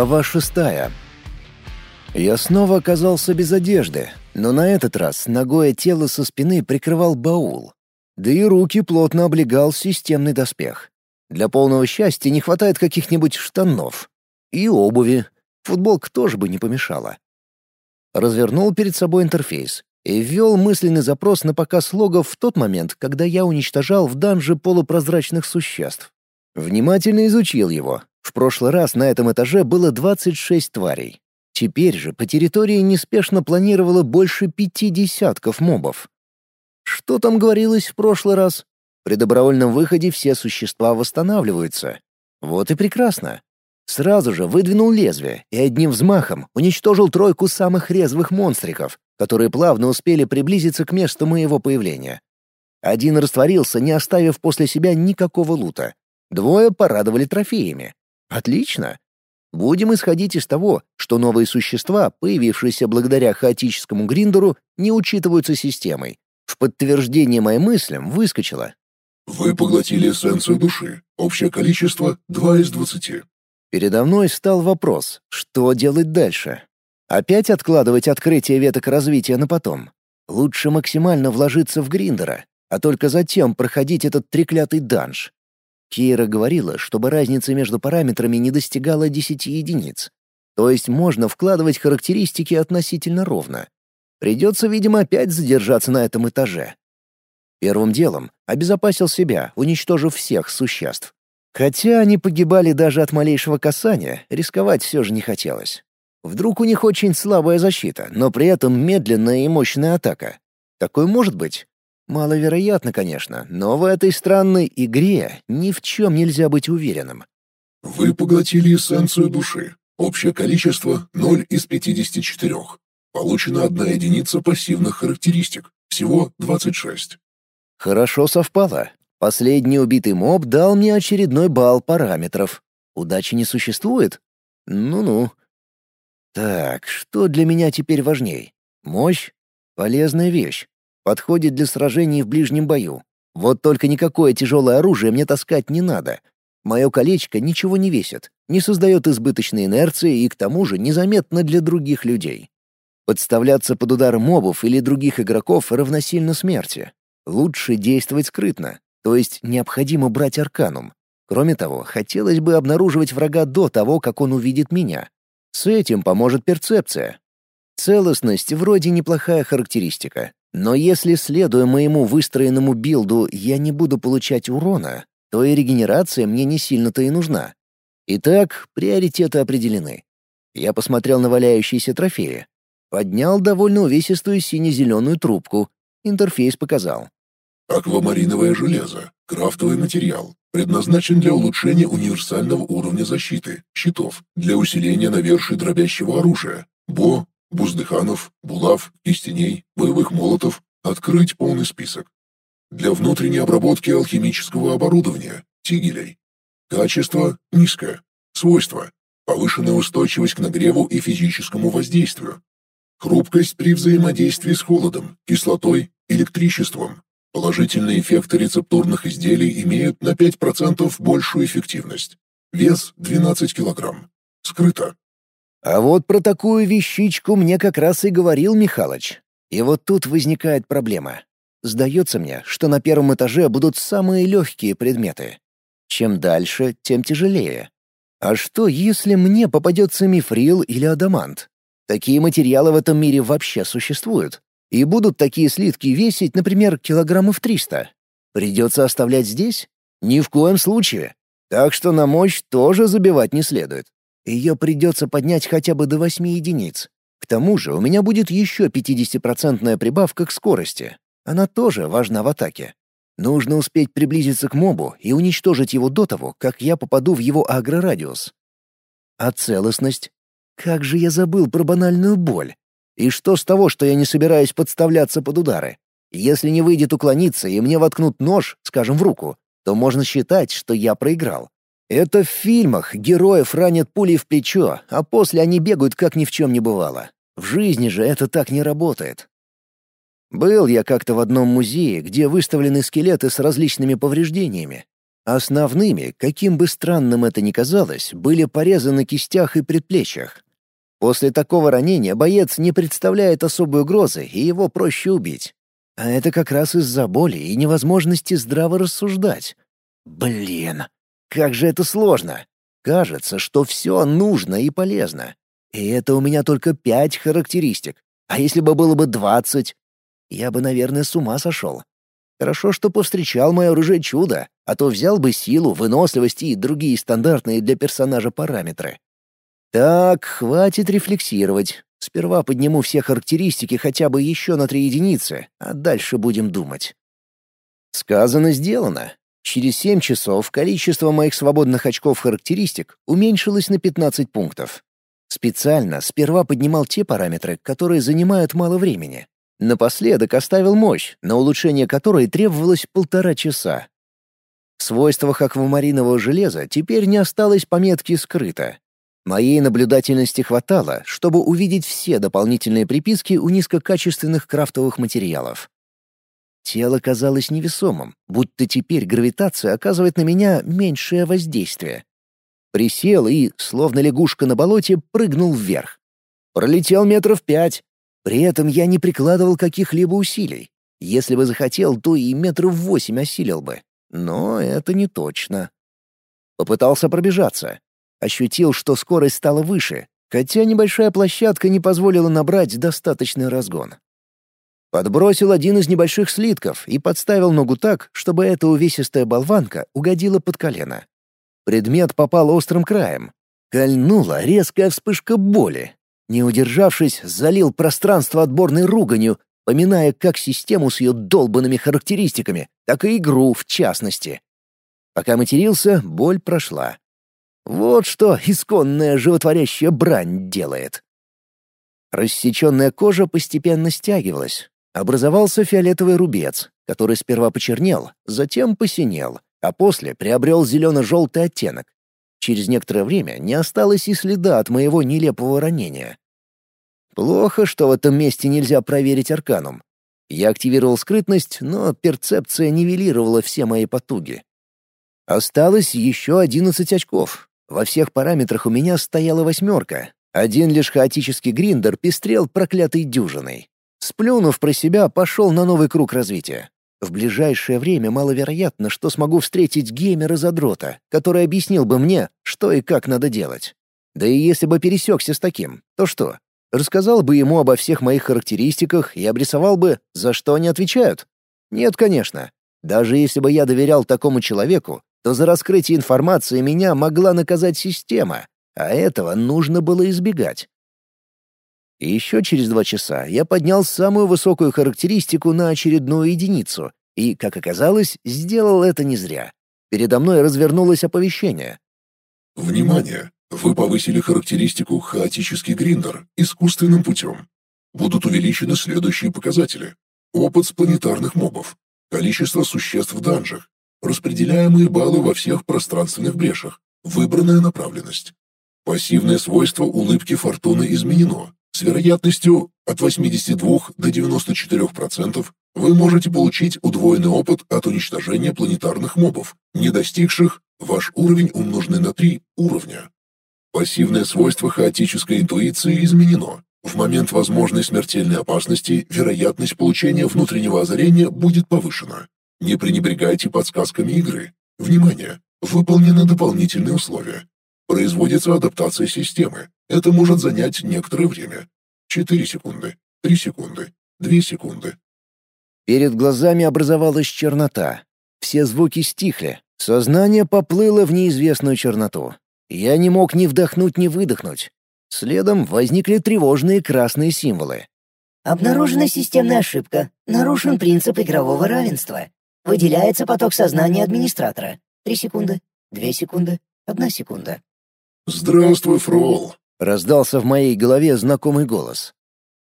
Глава шестая. Я снова оказался без одежды, но на этот раз ногое тело со спины прикрывал баул. Да и руки плотно облегал системный доспех. Для полного счастья не хватает каких-нибудь штанов. И обуви. Футболка тоже бы не помешала. Развернул перед собой интерфейс и ввел мысленный запрос на показ логов в тот момент, когда я уничтожал в данже полупрозрачных существ. Внимательно изучил его, в прошлый раз на этом этаже было 26 тварей. Теперь же по территории неспешно планировало больше пяти десятков мобов. Что там говорилось в прошлый раз? При добровольном выходе все существа восстанавливаются. Вот и прекрасно. Сразу же выдвинул лезвие и одним взмахом уничтожил тройку самых резвых монстриков, которые плавно успели приблизиться к месту моего появления. Один растворился, не оставив после себя никакого лута. Двое порадовали трофеями. Отлично. Будем исходить из того, что новые существа, появившиеся благодаря хаотическому гриндеру, не учитываются системой. В подтверждение моим мыслям выскочило. Вы поглотили эссенцию души. Общее количество — 2 из 20. Передо мной стал вопрос, что делать дальше? Опять откладывать открытие веток развития на потом? Лучше максимально вложиться в гриндера, а только затем проходить этот треклятый данж. Кейра говорила, чтобы разница между параметрами не достигала 10 единиц. То есть можно вкладывать характеристики относительно ровно. Придется, видимо, опять задержаться на этом этаже. Первым делом обезопасил себя, уничтожив всех существ. Хотя они погибали даже от малейшего касания, рисковать все же не хотелось. Вдруг у них очень слабая защита, но при этом медленная и мощная атака. Такое может быть? Маловероятно, конечно, но в этой странной игре ни в чем нельзя быть уверенным. Вы поглотили эссенцию души. Общее количество — 0 из 54. Получена одна единица пассивных характеристик. Всего 26. Хорошо совпало. Последний убитый моб дал мне очередной балл параметров. Удачи не существует? Ну-ну. Так, что для меня теперь важней? Мощь? Полезная вещь. Подходит для сражений в ближнем бою. Вот только никакое тяжелое оружие мне таскать не надо. Мое колечко ничего не весит, не создает избыточной инерции и к тому же незаметно для других людей. Подставляться под удар мобов или других игроков равносильно смерти. Лучше действовать скрытно, то есть необходимо брать арканум. Кроме того, хотелось бы обнаруживать врага до того, как он увидит меня. С этим поможет перцепция. Целостность вроде неплохая характеристика, но если, следуя моему выстроенному билду, я не буду получать урона, то и регенерация мне не сильно-то и нужна. Итак, приоритеты определены. Я посмотрел на валяющиеся трофеи. Поднял довольно увесистую сине-зеленую трубку. Интерфейс показал. Аквамариновое железо. Крафтовый материал. Предназначен для улучшения универсального уровня защиты, щитов, для усиления навершия дробящего оружия, бо, Буздыханов, Булав, Кистеней, Боевых Молотов открыть полный список. Для внутренней обработки алхимического оборудования, тигелей. Качество низкое. Свойства. Повышенная устойчивость к нагреву и физическому воздействию. Хрупкость при взаимодействии с холодом, кислотой, электричеством. Положительные эффекты рецептурных изделий имеют на 5% большую эффективность. Вес 12 кг. Скрыто. А вот про такую вещичку мне как раз и говорил Михалыч. И вот тут возникает проблема. Сдается мне, что на первом этаже будут самые легкие предметы. Чем дальше, тем тяжелее. А что, если мне попадется мифрил или адамант? Такие материалы в этом мире вообще существуют. И будут такие слитки весить, например, килограммов 300. Придется оставлять здесь? Ни в коем случае. Так что на мощь тоже забивать не следует. Ее придется поднять хотя бы до 8 единиц. К тому же у меня будет еще 50% прибавка к скорости. Она тоже важна в атаке. Нужно успеть приблизиться к мобу и уничтожить его до того, как я попаду в его агрорадиус. А целостность? Как же я забыл про банальную боль. И что с того, что я не собираюсь подставляться под удары? Если не выйдет уклониться и мне воткнут нож, скажем, в руку, то можно считать, что я проиграл. Это в фильмах героев ранят пулей в плечо, а после они бегают, как ни в чем не бывало. В жизни же это так не работает. Был я как-то в одном музее, где выставлены скелеты с различными повреждениями. Основными, каким бы странным это ни казалось, были порезы на кистях и предплечьях. После такого ранения боец не представляет особой угрозы, и его проще убить. А это как раз из-за боли и невозможности здраво рассуждать. Блин, как же это сложно. Кажется, что все нужно и полезно. И это у меня только пять характеристик. А если бы было бы двадцать? Я бы, наверное, с ума сошел. Хорошо, что повстречал мое оружие чудо, а то взял бы силу, выносливость и другие стандартные для персонажа параметры. Так, хватит рефлексировать. Сперва подниму все характеристики хотя бы еще на три единицы, а дальше будем думать. Сказано, сделано. Через семь часов количество моих свободных очков характеристик уменьшилось на 15 пунктов. Специально сперва поднимал те параметры, которые занимают мало времени. Напоследок оставил мощь, на улучшение которой требовалось полтора часа. В свойствах аквамаринового железа теперь не осталось пометки «скрыто». Моей наблюдательности хватало, чтобы увидеть все дополнительные приписки у низкокачественных крафтовых материалов. Тело казалось невесомым, будто теперь гравитация оказывает на меня меньшее воздействие. Присел и, словно лягушка на болоте, прыгнул вверх. Пролетел метров пять. При этом я не прикладывал каких-либо усилий. Если бы захотел, то и метров восемь осилил бы. Но это не точно. Попытался пробежаться. Ощутил, что скорость стала выше, хотя небольшая площадка не позволила набрать достаточный разгон. Подбросил один из небольших слитков и подставил ногу так, чтобы эта увесистая болванка угодила под колено. Предмет попал острым краем. Кольнула резкая вспышка боли. Не удержавшись, залил пространство отборной руганью, поминая как систему с ее долбанными характеристиками, так и игру в частности. Пока матерился, боль прошла. Вот что исконная животворящая брань делает. Рассеченная кожа постепенно стягивалась. Образовался фиолетовый рубец, который сперва почернел, затем посинел, а после приобрел зелено-желтый оттенок. Через некоторое время не осталось и следа от моего нелепого ранения. Плохо, что в этом месте нельзя проверить арканум. Я активировал скрытность, но перцепция нивелировала все мои потуги. Осталось еще одиннадцать очков. Во всех параметрах у меня стояла восьмерка. Один лишь хаотический гриндер пестрел проклятой дюжиной. Сплюнув про себя, пошел на новый круг развития. В ближайшее время маловероятно, что смогу встретить геймера-задрота, который объяснил бы мне, что и как надо делать. Да и если бы пересекся с таким, то что? Рассказал бы ему обо всех моих характеристиках и обрисовал бы, за что они отвечают? Нет, конечно. Даже если бы я доверял такому человеку, то за раскрытие информации меня могла наказать система, а этого нужно было избегать. И еще через два часа я поднял самую высокую характеристику на очередную единицу, и, как оказалось, сделал это не зря. Передо мной развернулось оповещение. «Внимание! Вы повысили характеристику «Хаотический гриндер» искусственным путем. Будут увеличены следующие показатели. Опыт с планетарных мобов, количество существ в данжах, распределяемые баллы во всех пространственных брешах, выбранная направленность. Пассивное свойство улыбки фортуны изменено, с вероятностью от 82 до 94% вы можете получить удвоенный опыт от уничтожения планетарных мобов, не достигших ваш уровень умноженный на 3 уровня. Пассивное свойство хаотической интуиции изменено. В момент возможной смертельной опасности вероятность получения внутреннего озарения будет повышена. Не пренебрегайте подсказками игры. Внимание! Выполнены дополнительные условия. Производится адаптация системы. Это может занять некоторое время. 4 секунды, 3 секунды, 2 секунды. Перед глазами образовалась чернота. Все звуки стихли. Сознание поплыло в неизвестную черноту. Я не мог ни вдохнуть, ни выдохнуть. Следом возникли тревожные красные символы. Обнаружена системная ошибка. Нарушен принцип игрового равенства. Выделяется поток сознания администратора. Три секунды, две секунды, одна секунда. «Здравствуй, Фрол!» — раздался в моей голове знакомый голос.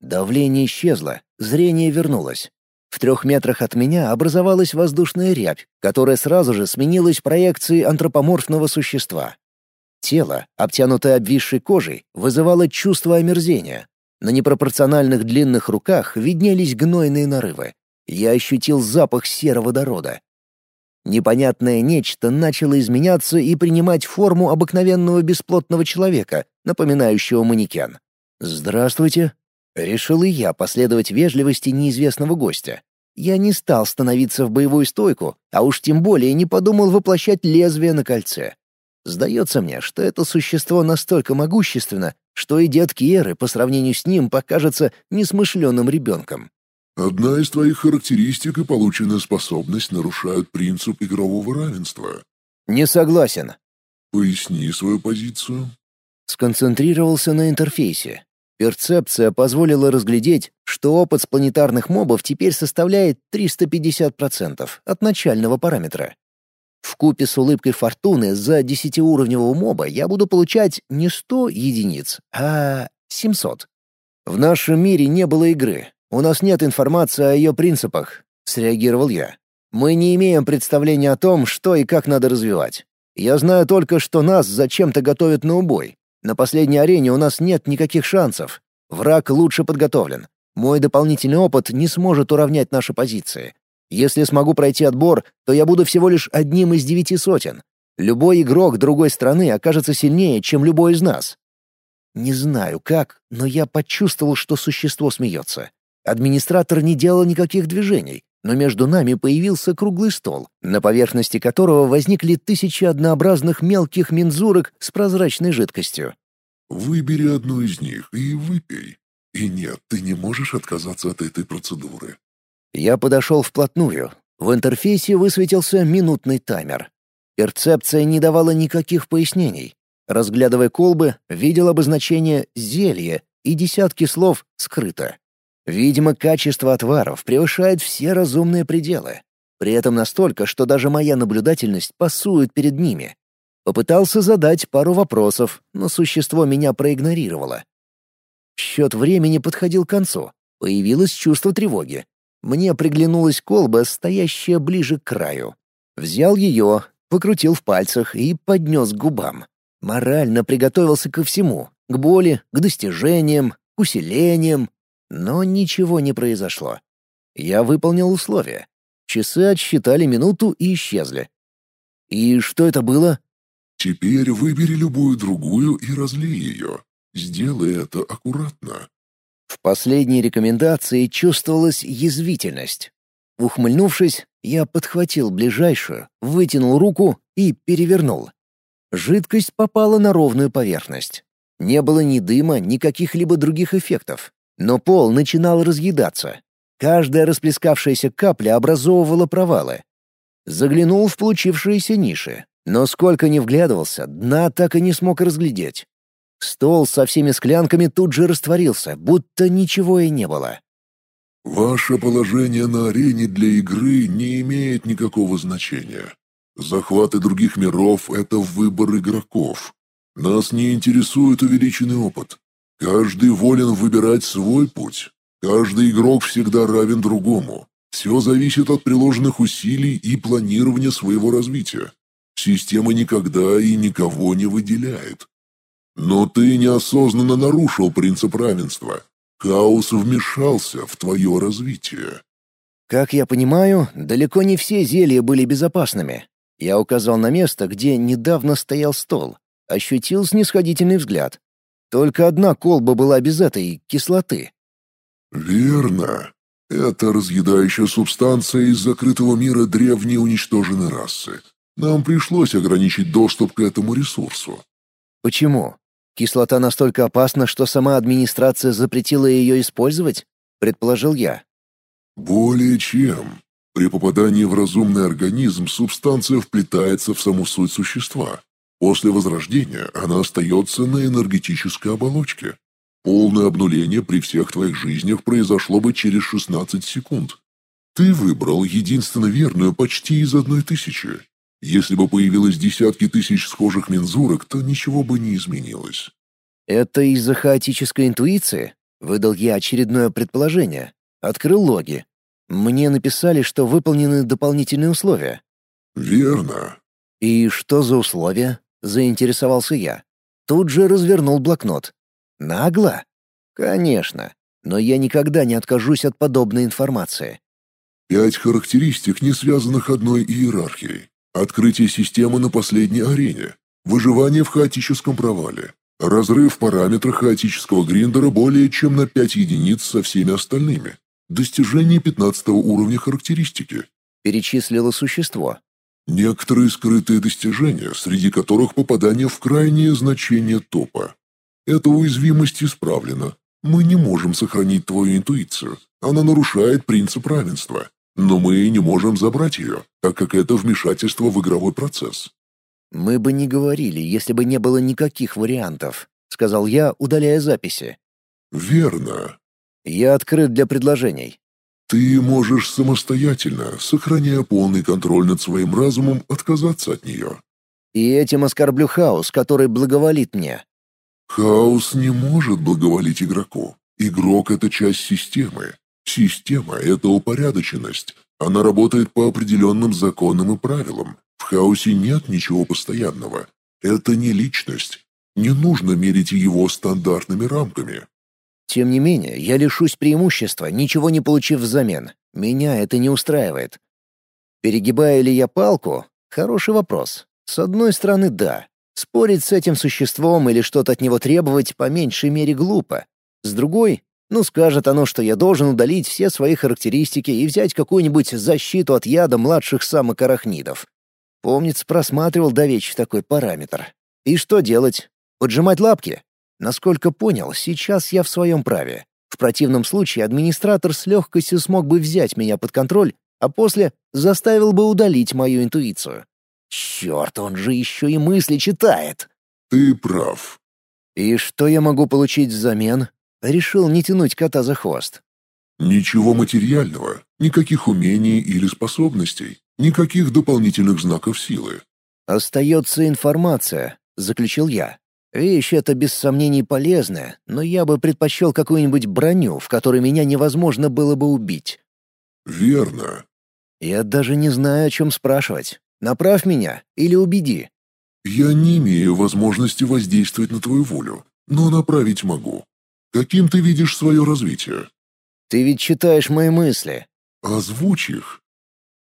Давление исчезло, зрение вернулось. В трех метрах от меня образовалась воздушная рябь, которая сразу же сменилась проекцией антропоморфного существа. Тело, обтянутое обвисшей кожей, вызывало чувство омерзения. На непропорциональных длинных руках виднелись гнойные нарывы. Я ощутил запах сероводорода. Непонятное нечто начало изменяться и принимать форму обыкновенного бесплотного человека, напоминающего манекен. «Здравствуйте», Решил и я последовать вежливости неизвестного гостя. Я не стал становиться в боевую стойку, а уж тем более не подумал воплощать лезвие на кольце. Сдается мне, что это существо настолько могущественно, что и дед Кьеры по сравнению с ним покажется несмышленым ребенком. «Одна из твоих характеристик и полученная способность нарушают принцип игрового равенства». «Не согласен». «Поясни свою позицию». Сконцентрировался на интерфейсе. Перцепция позволила разглядеть, что опыт с планетарных мобов теперь составляет 350% от начального параметра. В купе с улыбкой фортуны за десятиуровневого моба я буду получать не 100 единиц, а 700. В нашем мире не было игры. У нас нет информации о ее принципах, среагировал я. Мы не имеем представления о том, что и как надо развивать. Я знаю только, что нас зачем-то готовят на убой, на последней арене у нас нет никаких шансов. Враг лучше подготовлен. Мой дополнительный опыт не сможет уравнять наши позиции. Если смогу пройти отбор, то я буду всего лишь одним из девяти сотен. Любой игрок другой страны окажется сильнее, чем любой из нас. Не знаю как, но я почувствовал, что существо смеется. Администратор не делал никаких движений, но между нами появился круглый стол, на поверхности которого возникли тысячи однообразных мелких мензурок с прозрачной жидкостью. «Выбери одну из них и выпей. И нет, ты не можешь отказаться от этой процедуры». Я подошел вплотную. В интерфейсе высветился минутный таймер. Перцепция не давала никаких пояснений. Разглядывая колбы, видел обозначение «зелье» и десятки слов «скрыто». Видимо, качество отваров превышает все разумные пределы. При этом настолько, что даже моя наблюдательность пасует перед ними. Попытался задать пару вопросов, но существо меня проигнорировало. Счет времени подходил к концу. Появилось чувство тревоги. Мне приглянулась колба, стоящая ближе к краю. Взял ее, покрутил в пальцах и поднес к губам. Морально приготовился ко всему — к боли, к достижениям, к усилениям, но ничего не произошло. Я выполнил условия. Часы отсчитали минуту и исчезли. И что это было? Теперь выбери любую другую и разлей ее. Сделай это аккуратно. В последней рекомендации чувствовалась язвительность. Ухмыльнувшись, я подхватил ближайшую, вытянул руку и перевернул. Жидкость попала на ровную поверхность. Не было ни дыма, ни каких-либо других эффектов. Но пол начинал разъедаться. Каждая расплескавшаяся капля образовывала провалы. Заглянул в получившиеся ниши, но сколько ни вглядывался, дна так и не смог разглядеть. Стол со всеми склянками тут же растворился, будто ничего и не было. «Ваше положение на арене для игры не имеет никакого значения. Захваты других миров — это выбор игроков. Нас не интересует увеличенный опыт. Каждый волен выбирать свой путь. Каждый игрок всегда равен другому. Все зависит от приложенных усилий и планирования своего развития. Система никогда и никого не выделяет. Но ты неосознанно нарушил принцип равенства. Хаос вмешался в твое развитие. Как я понимаю, далеко не все зелья были безопасными. Я указал на место, где недавно стоял стол. Ощутил снисходительный взгляд. Только одна колба была без этой кислоты. «Верно. Это разъедающая субстанция из закрытого мира древней уничтоженной расы. Нам пришлось ограничить доступ к этому ресурсу». «Почему? Кислота настолько опасна, что сама администрация запретила ее использовать?» — предположил я. «Более чем. При попадании в разумный организм субстанция вплетается в саму суть существа. После возрождения она остается на энергетической оболочке. Полное обнуление при всех твоих жизнях произошло бы через 16 секунд. Ты выбрал единственно верную почти из одной тысячи. Если бы появилось десятки тысяч схожих мензурок, то ничего бы не изменилось. «Это из-за хаотической интуиции?» — выдал я очередное предположение. Открыл логи. Мне написали, что выполнены дополнительные условия. «Верно». «И что за условия?» Заинтересовался я. Тут же развернул блокнот. Нагло? Конечно, но я никогда не откажусь от подобной информации. Пять характеристик, не связанных одной иерархией. Открытие системы на последней арене. Выживание в хаотическом провале. Разрыв параметра хаотического гриндера более чем на 5 единиц со всеми остальными. Достижение 15 уровня характеристики. Перечислило существо. Некоторые скрытые достижения, среди которых попадание в крайнее значение топа. Эта уязвимость исправлена. Мы не можем сохранить твою интуицию. Она нарушает принцип равенства. Но мы не можем забрать ее, так как это вмешательство в игровой процесс. «Мы бы не говорили, если бы не было никаких вариантов», — сказал я, удаляя записи. «Верно». «Я открыт для предложений». «Ты можешь самостоятельно, сохраняя полный контроль над своим разумом, отказаться от нее». «И этим оскорблю хаос, который благоволит мне». «Хаос не может благоволить игроку. Игрок — это часть системы. Система — это упорядоченность. Она работает по определенным законам и правилам, в хаосе нет ничего постоянного. Это не личность. Не нужно мерить его стандартными рамками. Тем не менее, я лишусь преимущества, ничего не получив взамен. Меня это не устраивает. Перегибаю ли я палку? Хороший вопрос. С одной стороны, да. Спорить с этим существом или что-то от него требовать по меньшей мере глупо. С другой, ну скажет оно, что я должен удалить все свои характеристики и взять какую-нибудь защиту от яда младших самок арахнидов. Помнится, просматривал давеча такой параметр. И что делать? Поджимать лапки? Насколько понял, сейчас я в своем праве. В противном случае администратор с легкостью смог бы взять меня под контроль, а после заставил бы удалить мою интуицию. Черт, он же еще и мысли читает. Ты прав. И что я могу получить взамен? Решил не тянуть кота за хвост. Ничего материального, никаких умений или способностей. Никаких дополнительных знаков силы. «Остается информация», — заключил я. «Вещь эта без сомнений полезная, но я бы предпочел какую-нибудь броню, в которой меня невозможно было бы убить». «Верно». «Я даже не знаю, о чем спрашивать. Направь меня или убеди». «Я не имею возможности воздействовать на твою волю, но направить могу. Каким ты видишь свое развитие?» «Ты ведь читаешь мои мысли». «Озвучь их».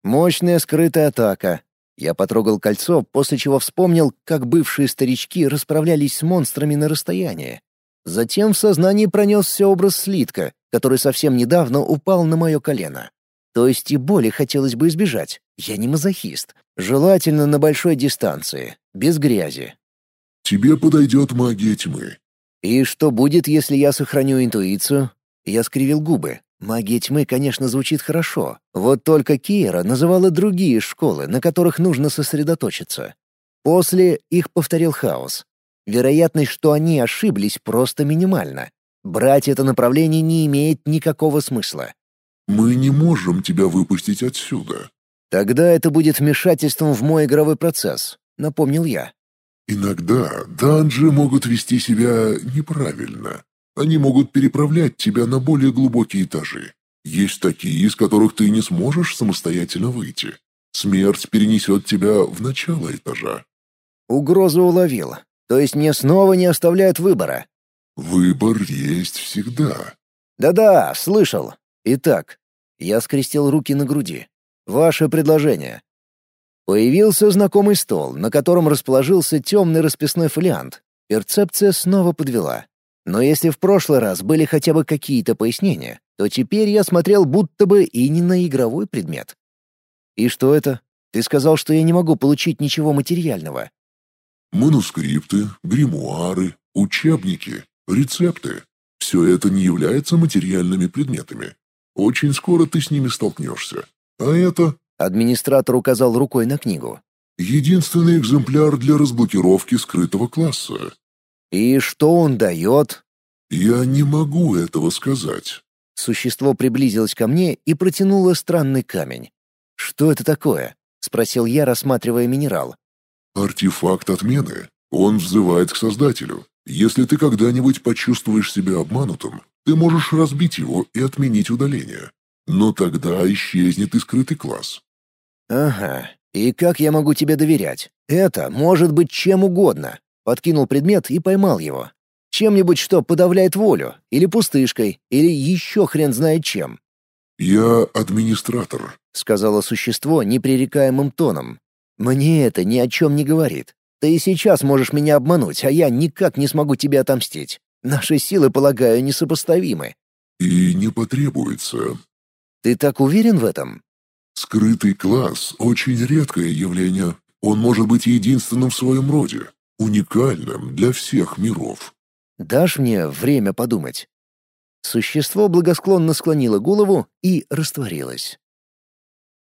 Мощная скрытая атака. Я потрогал кольцо, после чего вспомнил, как бывшие старички расправлялись с монстрами на расстоянии. Затем в сознании пронесся образ слитка, который совсем недавно упал на мое колено. То есть и боли хотелось бы избежать. Я не мазохист. Желательно на большой дистанции, без грязи. «Тебе подойдет магия тьмы». «И что будет, если я сохраню интуицию?» Я скривил губы. Магия тьмы, конечно, звучит хорошо. Вот только Киера называла другие школы, на которых нужно сосредоточиться. После их повторил хаос. Вероятность, что они ошиблись, просто минимальна. Брать это направление не имеет никакого смысла. «Мы не можем тебя выпустить отсюда». «Тогда это будет вмешательством в мой игровой процесс», — напомнил я. «Иногда данжи могут вести себя неправильно. Они могут переправлять тебя на более глубокие этажи. Есть такие, из которых ты не сможешь самостоятельно выйти. Смерть перенесет тебя в начало этажа. Угрозу уловил. То есть мне снова не оставляют выбора. Выбор есть всегда. Да-да, слышал. Итак, я скрестил руки на груди. Ваше предложение. Появился знакомый стол, на котором расположился темный расписной фолиант. Перцепция снова подвела. Но если в прошлый раз были хотя бы какие-то пояснения, то теперь я смотрел будто бы и не на игровой предмет. «И что это? Ты сказал, что я не могу получить ничего материального». «Манускрипты, гримуары, учебники, рецепты. Все это не является материальными предметами. Очень скоро ты с ними столкнешься. А это...» Администратор указал рукой на книгу. «Единственный экземпляр для разблокировки скрытого класса. «И что он дает?» «Я не могу этого сказать». Существо приблизилось ко мне и протянуло странный камень. «Что это такое?» — спросил я, рассматривая минерал. «Артефакт отмены. Он взывает к Создателю. Если ты когда-нибудь почувствуешь себя обманутым, ты можешь разбить его и отменить удаление. Но тогда исчезнет и скрытый класс». «Ага. И как я могу тебе доверять? Это может быть чем угодно. Подкинул предмет и поймал его. Чем-нибудь, что подавляет волю, или пустышкой, или еще хрен знает чем. «Я администратор. — сказала существо непререкаемым тоном. «Мне это ни о чем не говорит. Ты и сейчас можешь меня обмануть, а я никак не смогу тебе отомстить. Наши силы, полагаю, несопоставимы». «И не потребуется». «Ты так уверен в этом?» «Скрытый класс — очень редкое явление. Он может быть единственным в своем роде, уникальным для всех миров». «Дашь мне время подумать?» Существо благосклонно склонило голову и растворилось.